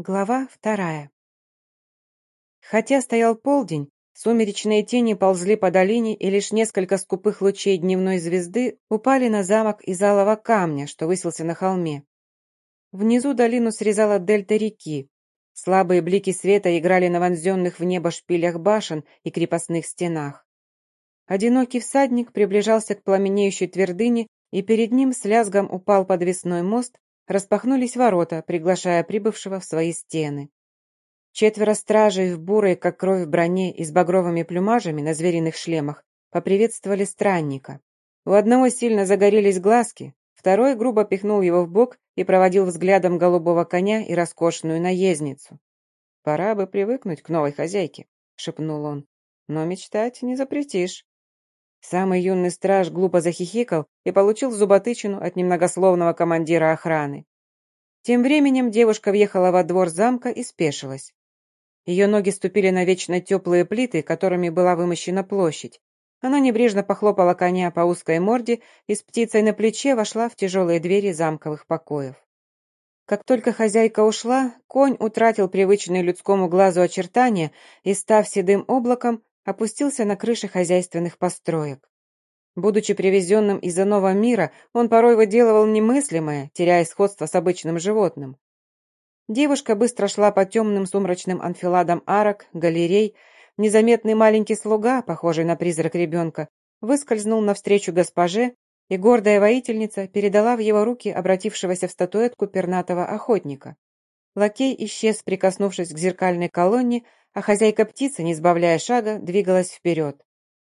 Глава вторая. Хотя стоял полдень, сумеречные тени ползли по долине, и лишь несколько скупых лучей дневной звезды упали на замок из алого камня, что высился на холме. Внизу долину срезала дельта реки. Слабые блики света играли на вонзенных в небо шпилях башен и крепостных стенах. Одинокий всадник приближался к пламенеющей твердыне, и перед ним с лязгом упал подвесной мост, распахнулись ворота, приглашая прибывшего в свои стены. Четверо стражей в бурой, как кровь броне и с багровыми плюмажами на звериных шлемах поприветствовали странника. У одного сильно загорелись глазки, второй грубо пихнул его в бок и проводил взглядом голубого коня и роскошную наездницу. «Пора бы привыкнуть к новой хозяйке», — шепнул он. «Но мечтать не запретишь». Самый юный страж глупо захихикал и получил зуботычину от немногословного командира охраны. Тем временем девушка въехала во двор замка и спешилась. Ее ноги ступили на вечно теплые плиты, которыми была вымощена площадь. Она небрежно похлопала коня по узкой морде и с птицей на плече вошла в тяжелые двери замковых покоев. Как только хозяйка ушла, конь утратил привычные людскому глазу очертания и, став седым облаком, опустился на крыши хозяйственных построек. Будучи привезенным из иного мира, он порой выделывал немыслимое, теряя сходство с обычным животным. Девушка быстро шла по темным сумрачным анфиладам арок, галерей. Незаметный маленький слуга, похожий на призрак ребенка, выскользнул навстречу госпоже, и гордая воительница передала в его руки обратившегося в статуэтку пернатого охотника. Лакей исчез, прикоснувшись к зеркальной колонне, а хозяйка птицы, не сбавляя шага, двигалась вперед.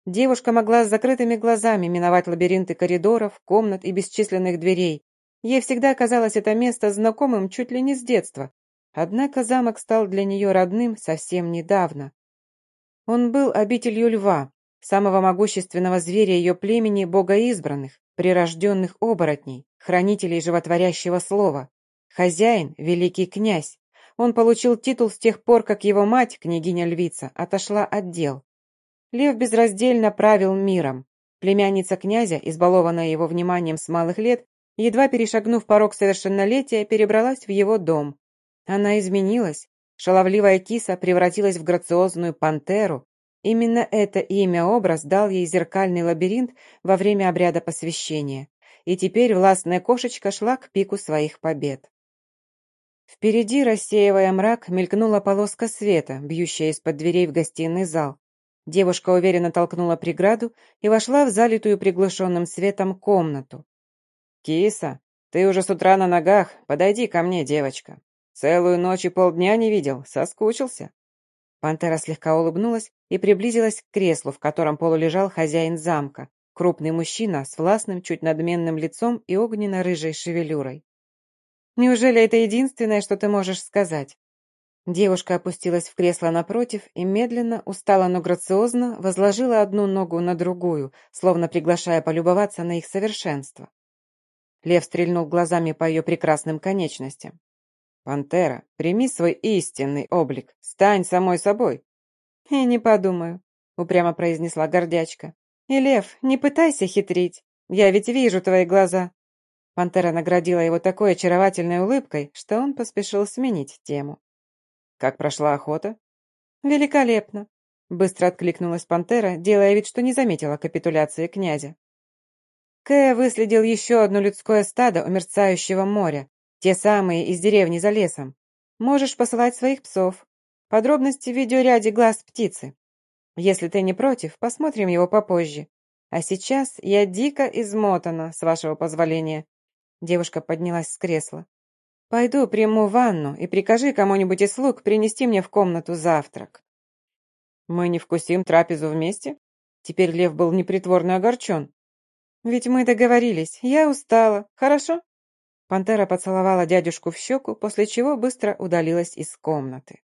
Девушка могла с закрытыми глазами миновать лабиринты коридоров, комнат и бесчисленных дверей. Ей всегда казалось это место знакомым чуть ли не с детства. Однако замок стал для нее родным совсем недавно. Он был обителью льва, самого могущественного зверя ее племени бога избранных, прирожденных оборотней, хранителей животворящего слова. Хозяин – великий князь, он получил титул с тех пор, как его мать, княгиня-львица, отошла от дел. Лев безраздельно правил миром. Племянница князя, избалованная его вниманием с малых лет, едва перешагнув порог совершеннолетия, перебралась в его дом. Она изменилась. Шаловливая киса превратилась в грациозную пантеру. Именно это имя-образ дал ей зеркальный лабиринт во время обряда посвящения. И теперь властная кошечка шла к пику своих побед. Впереди, рассеивая мрак, мелькнула полоска света, бьющая из-под дверей в гостиный зал. Девушка уверенно толкнула преграду и вошла в залитую приглушенным светом комнату. «Киса, ты уже с утра на ногах, подойди ко мне, девочка. Целую ночь и полдня не видел, соскучился». Пантера слегка улыбнулась и приблизилась к креслу, в котором полулежал хозяин замка, крупный мужчина с властным, чуть надменным лицом и огненно-рыжей шевелюрой. Неужели это единственное, что ты можешь сказать?» Девушка опустилась в кресло напротив и медленно, устало, но грациозно возложила одну ногу на другую, словно приглашая полюбоваться на их совершенство. Лев стрельнул глазами по ее прекрасным конечностям. «Пантера, прими свой истинный облик, стань самой собой». «И не подумаю», — упрямо произнесла гордячка. «И, Лев, не пытайся хитрить, я ведь вижу твои глаза. Пантера наградила его такой очаровательной улыбкой, что он поспешил сменить тему. «Как прошла охота?» «Великолепно!» Быстро откликнулась пантера, делая вид, что не заметила капитуляции князя. Кэ выследил еще одно людское стадо у мерцающего моря, те самые из деревни за лесом. Можешь посылать своих псов. Подробности в видеоряде глаз птицы. Если ты не против, посмотрим его попозже. А сейчас я дико измотана, с вашего позволения. Девушка поднялась с кресла. «Пойду приму ванну и прикажи кому-нибудь из слуг принести мне в комнату завтрак». «Мы не вкусим трапезу вместе?» Теперь Лев был непритворно огорчен. «Ведь мы договорились. Я устала. Хорошо?» Пантера поцеловала дядюшку в щеку, после чего быстро удалилась из комнаты.